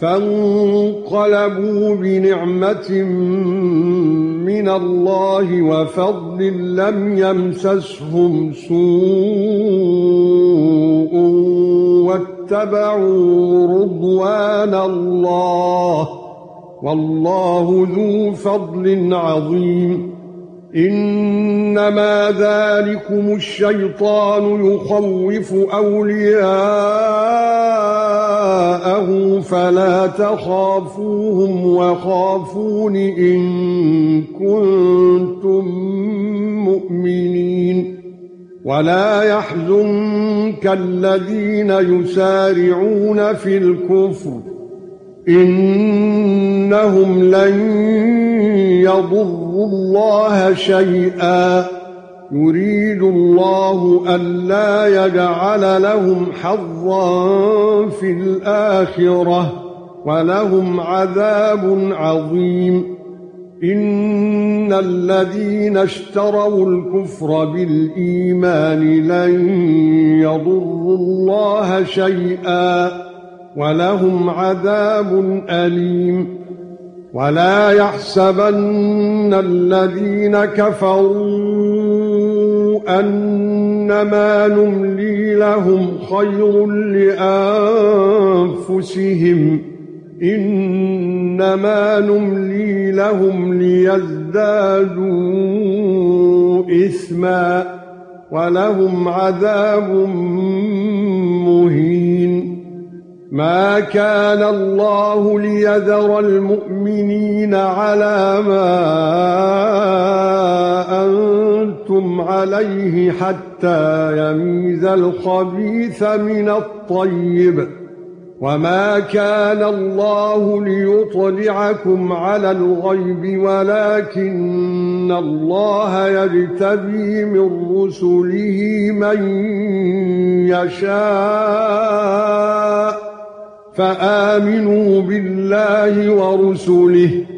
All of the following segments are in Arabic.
فانقلبوا بنعمة من الله وفضل لم يمسسهم سوء واتبعوا رضوان الله والله ذو فضل عظيم إنما ذلكم الشيطان يخوف أولياءه فلا تخافوهم وخافون إن كنتم مؤمنين ولا يحزنك الذين يسارعون في الكفر إنهم لن يضروا الله شيئا يريد الله الا يجعل لهم حظا في الآخرة ولهم عذاب عظيم. إن الذين اشتروا الكفر بالإيمان لن يضروا الله شيئا ولهم عذاب أليم. ولا يحسبن الذين كفروا انما نملي لهم خير لأنفسهم إنما نملي لهم ليزدادوا إثما ولهم عذاب مهين. ما كان الله ليذر المؤمنين على ما عليه حتى يميز الخبيث من الطيب. وما كان الله ليطلعكم على الغيب ولكن الله يجتبي من رسله من يشاء. فآمنوا بالله ورسله.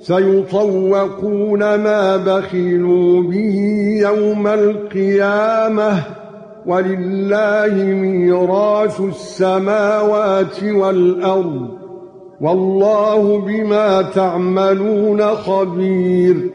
سيطوقون ما بخلوا به يوم القيامة ولله ميراث السماوات والأرض والله بما تعملون خبير